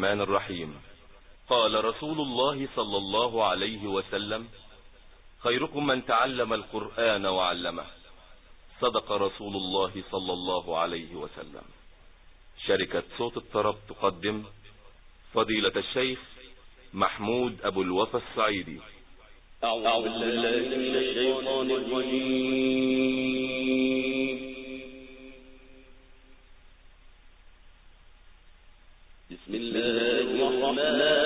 الرحمن الرحيم. قال رسول الله صلى الله عليه وسلم خيركم من تعلم القرآن وعلمه. صدق رسول الله صلى الله عليه وسلم. شركة صوت الطرب تقدم فضيلة الشيخ محمود أبو الوفا السعيدي. أعوذ بالله من الشيطان الرجيم. بسم الله الرحمن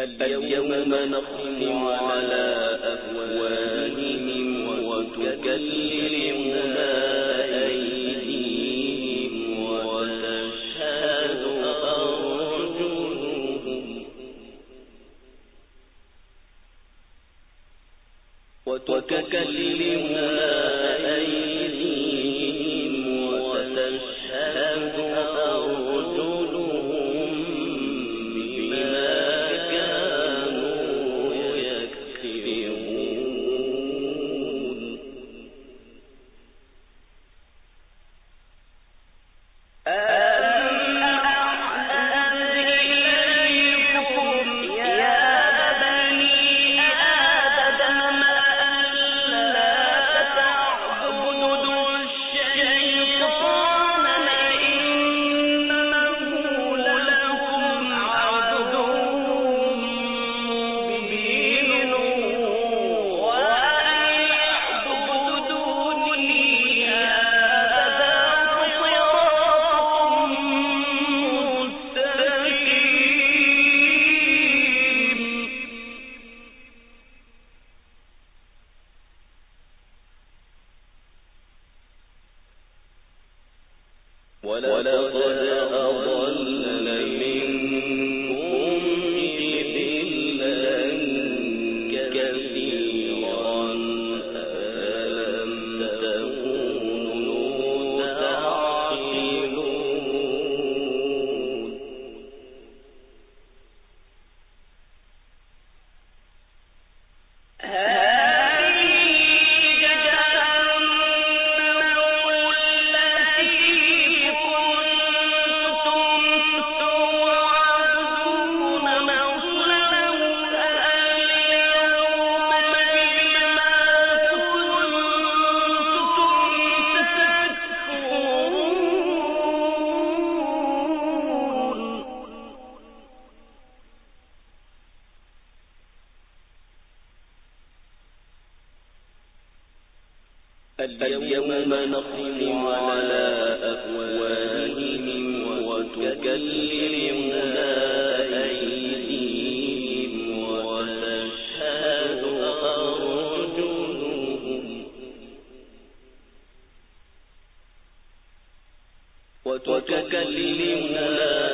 اليوم نختم على أفواههم وتكلمنا أيديهم وتشهد أرجلهم وتكلمنا اليوم نختم على أفواههم وتكلمنا أيديهم وتشهد أرجلهم وتكلمنا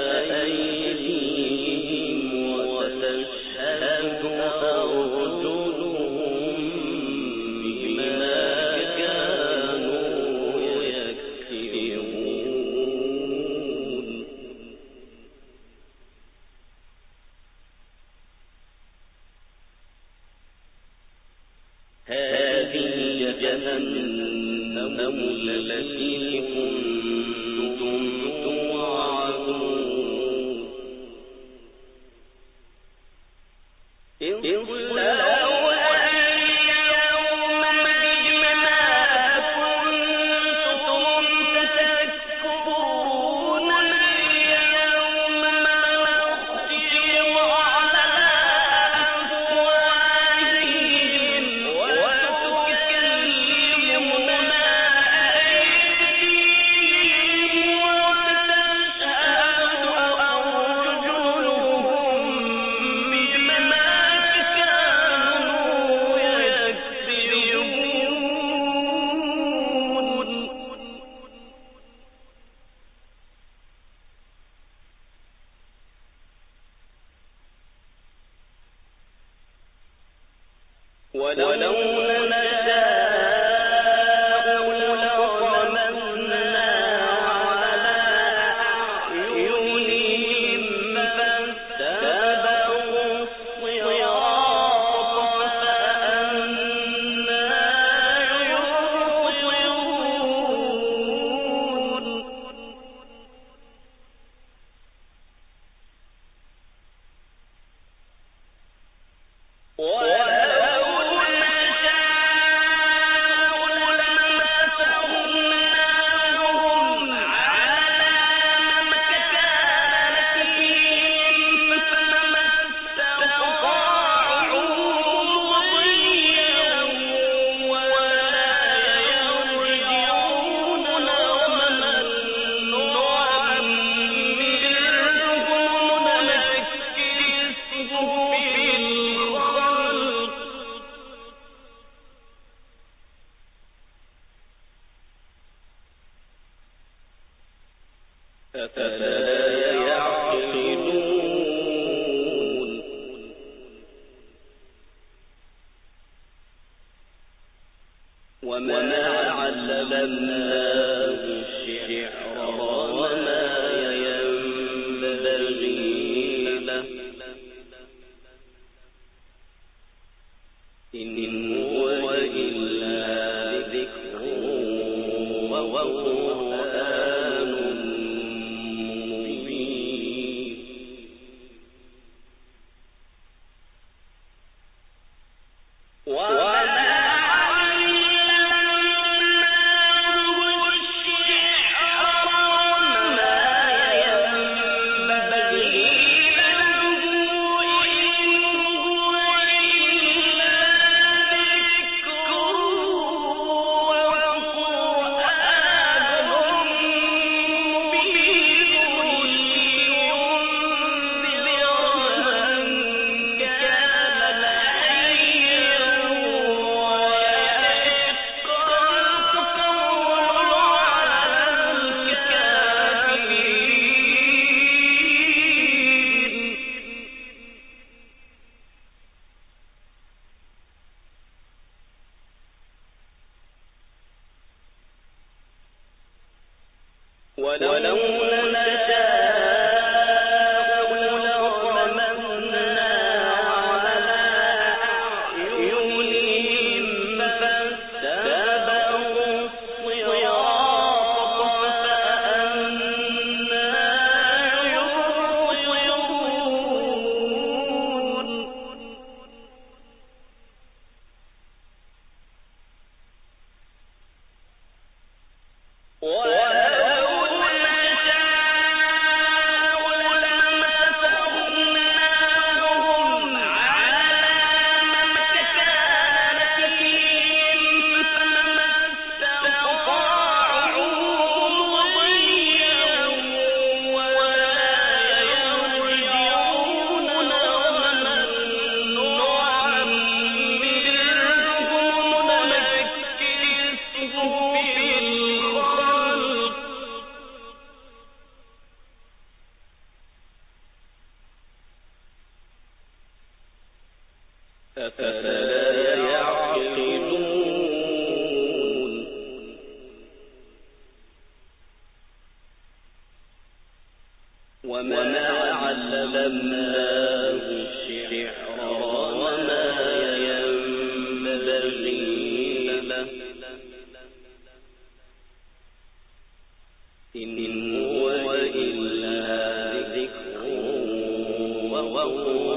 وقرآن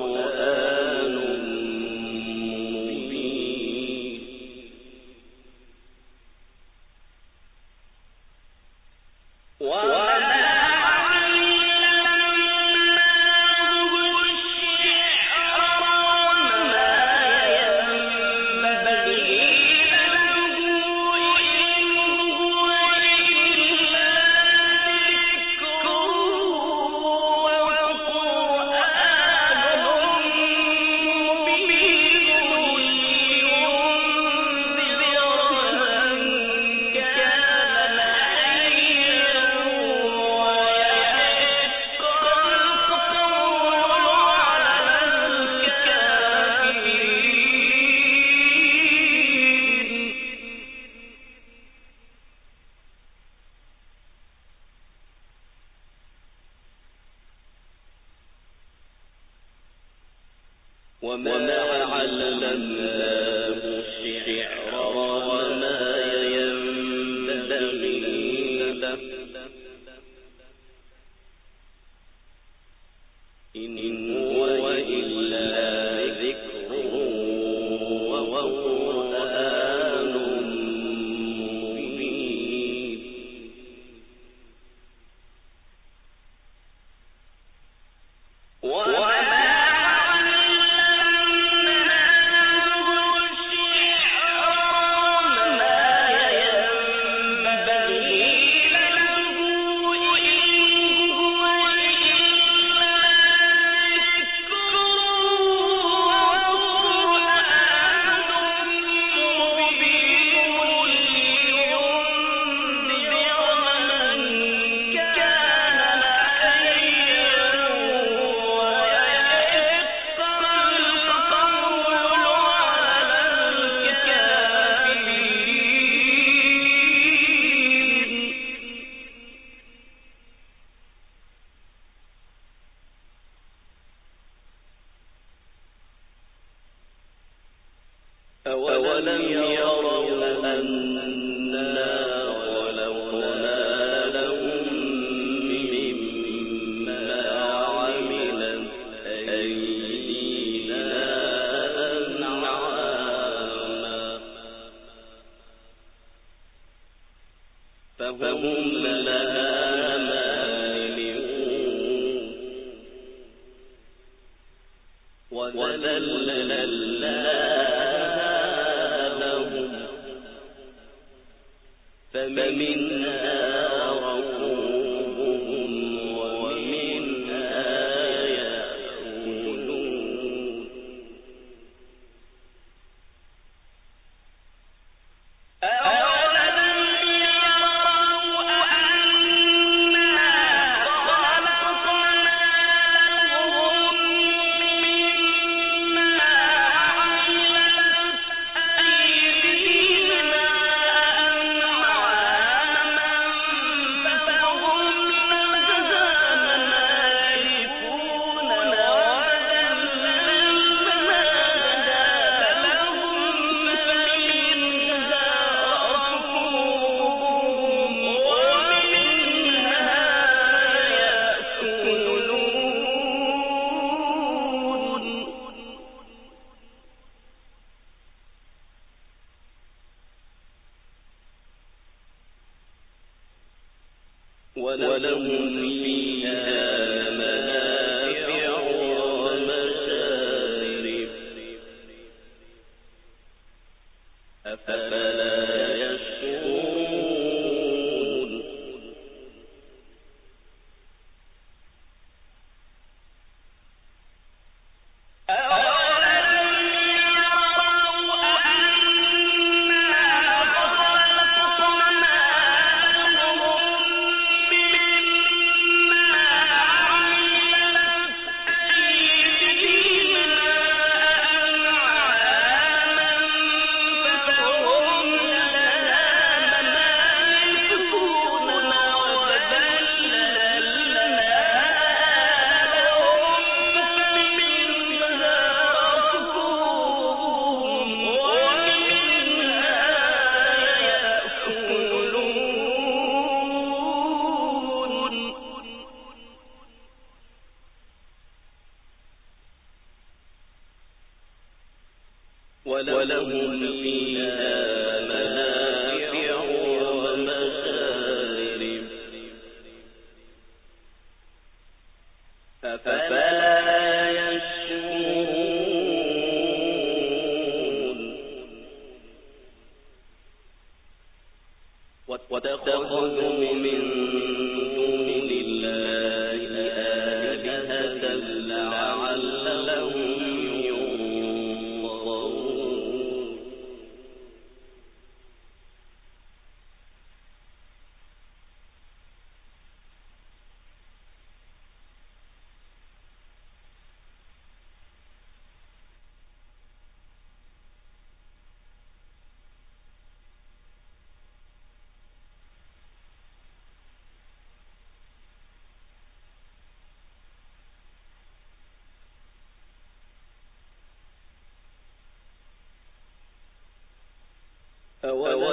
uh, well,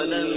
أولم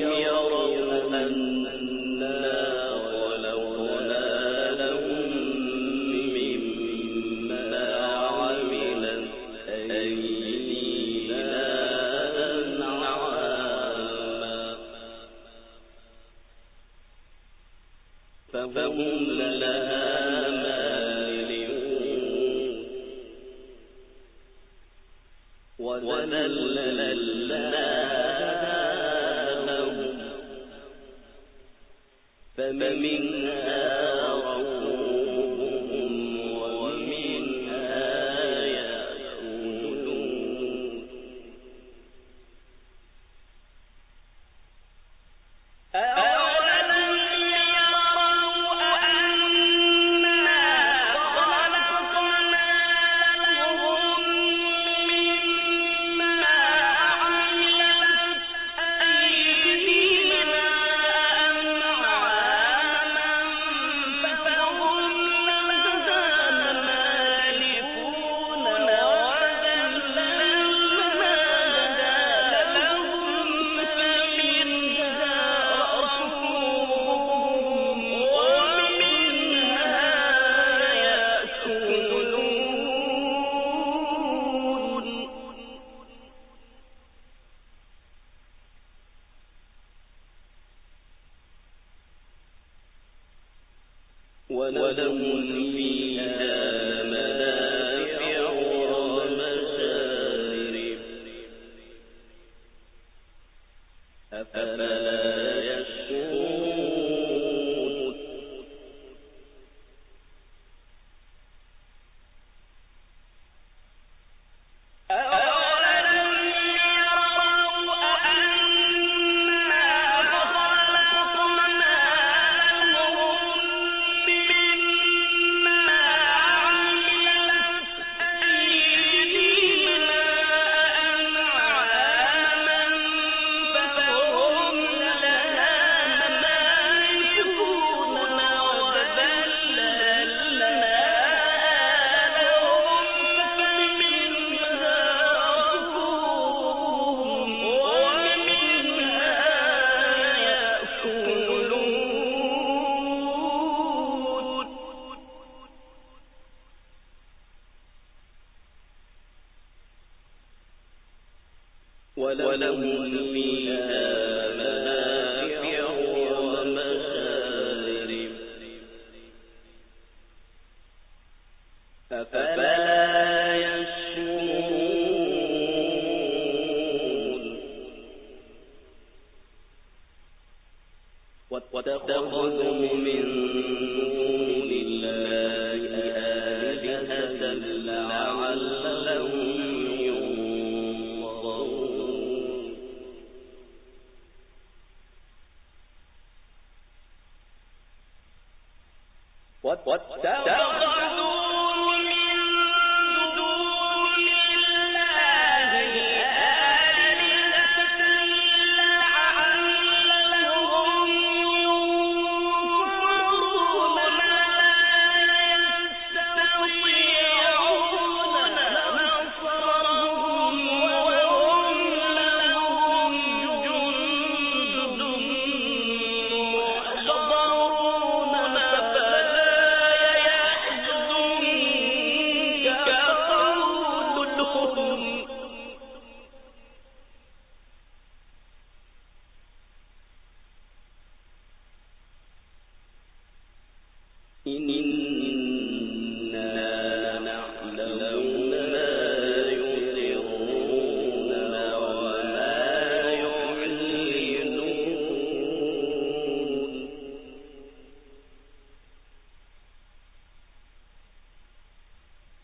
واتخذوا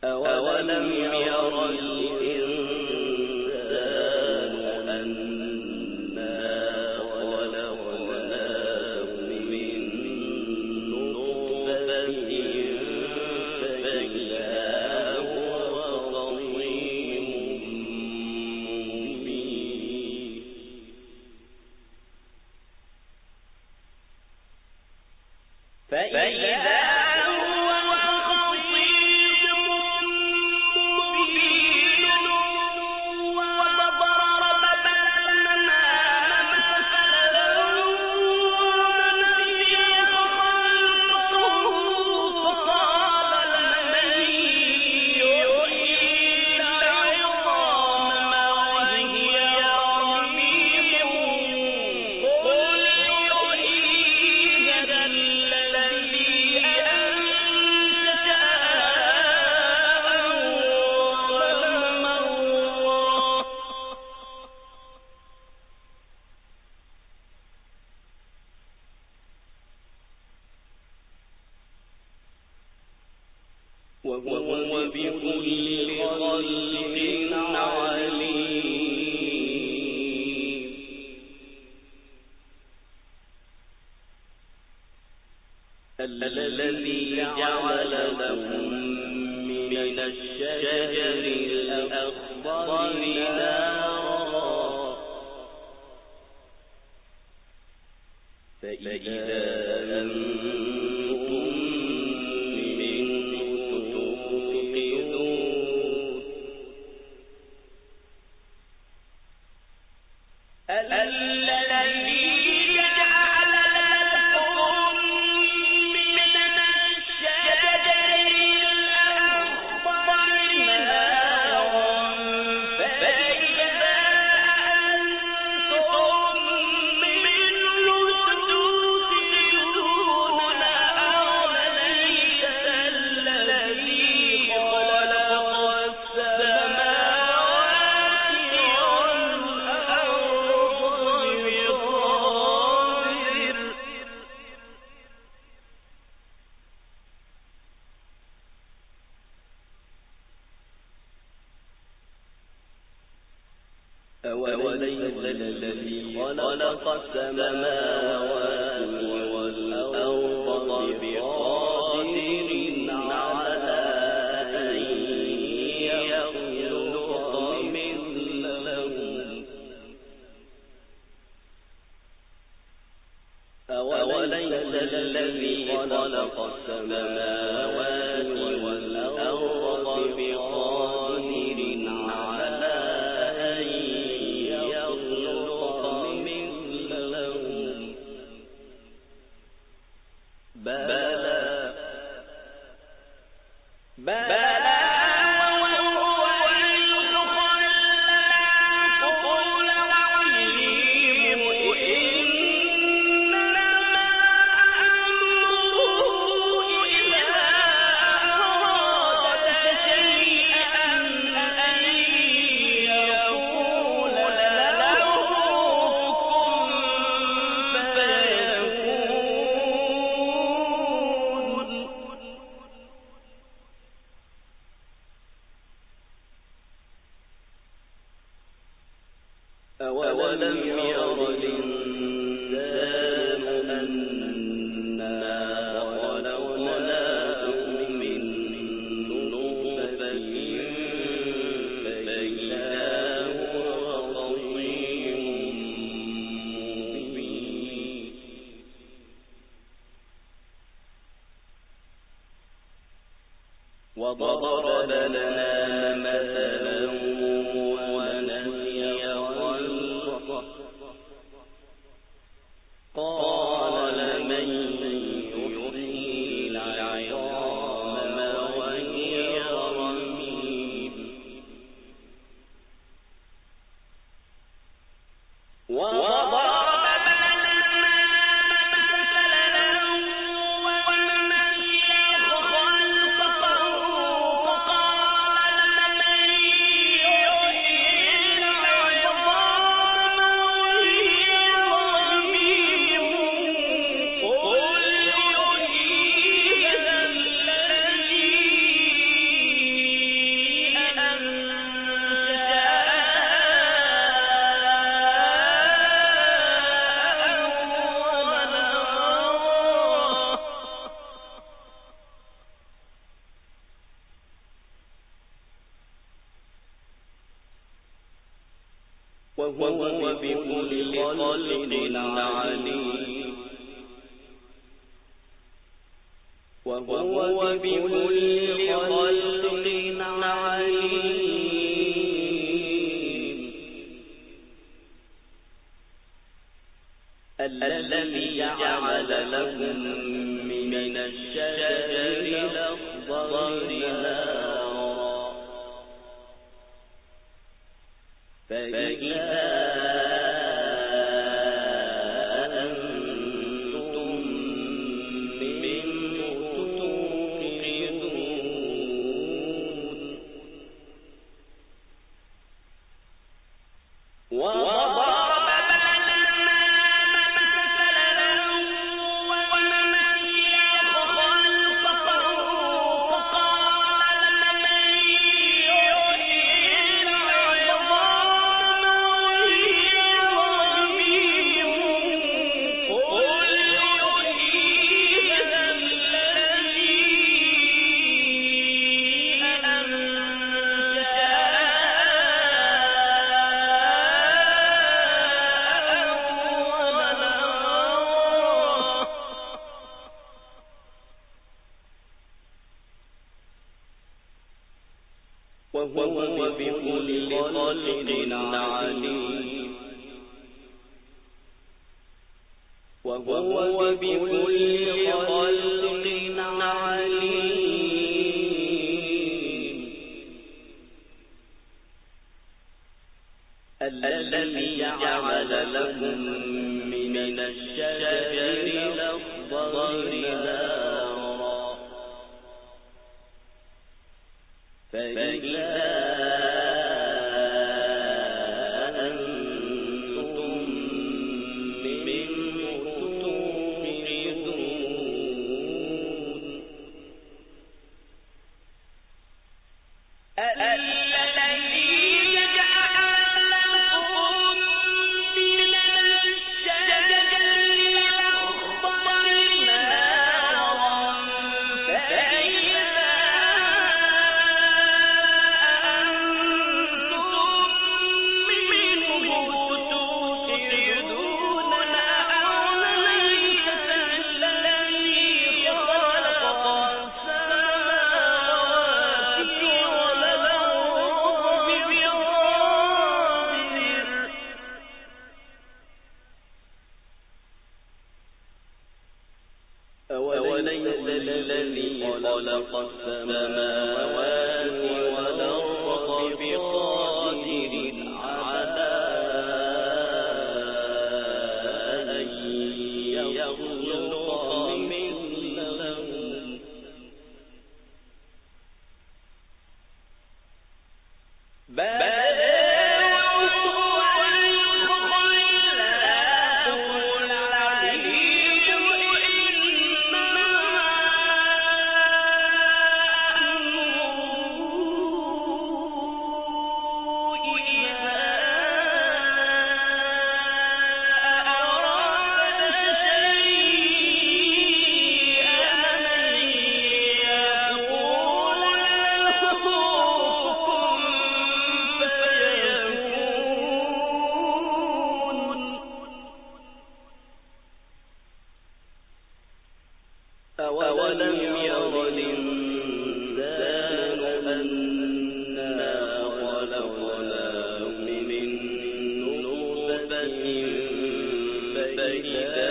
أولم وهو بكل فإذا الذي جعل لكم من الشجر الأخضر نارا فإذا الذي خلق السماوات فإذا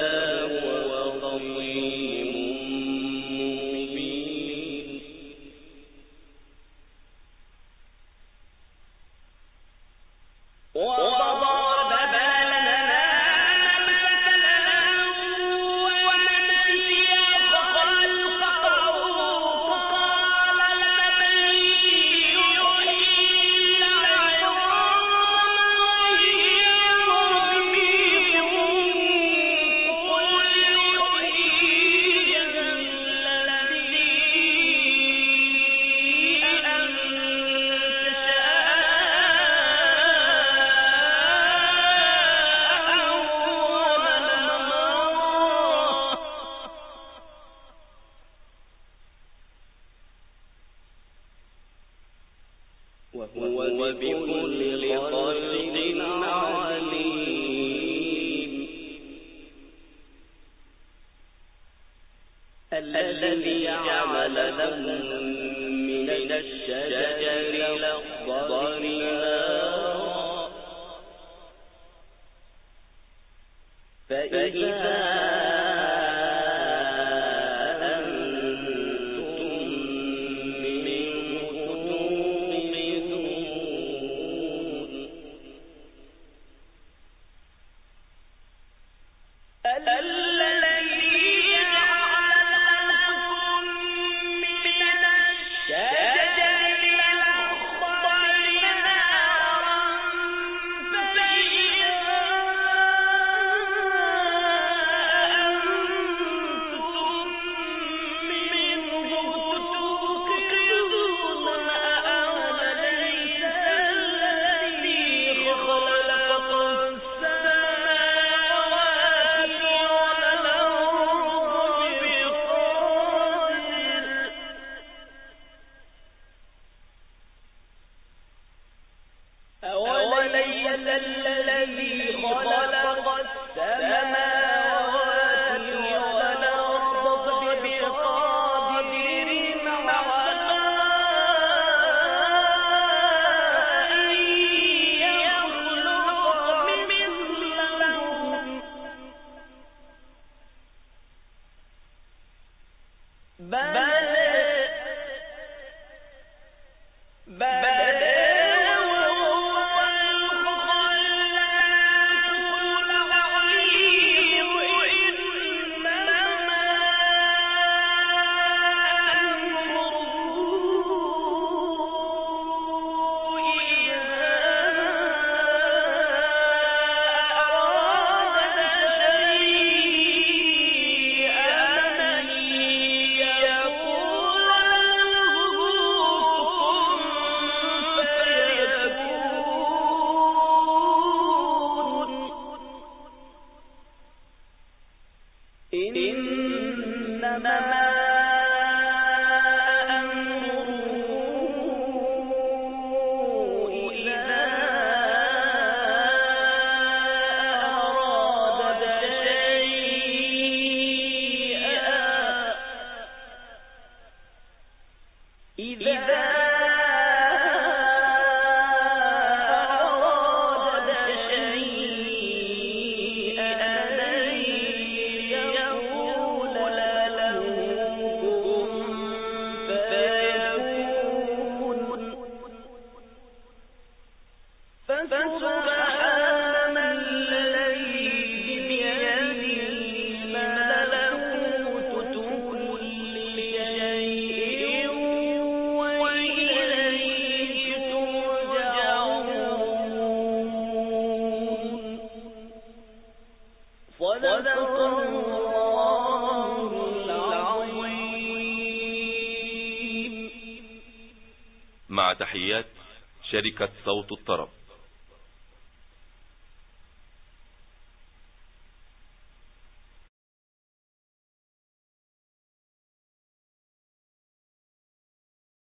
الشجر